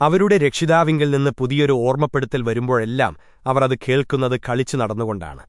അവരുടെ രക്ഷിതാവിങ്കിൽ നിന്ന് പുതിയൊരു ഓർമ്മപ്പെടുത്തൽ വരുമ്പോഴെല്ലാം അവർ അത് കേൾക്കുന്നത് കളിച്ചു നടന്നുകൊണ്ടാണ്.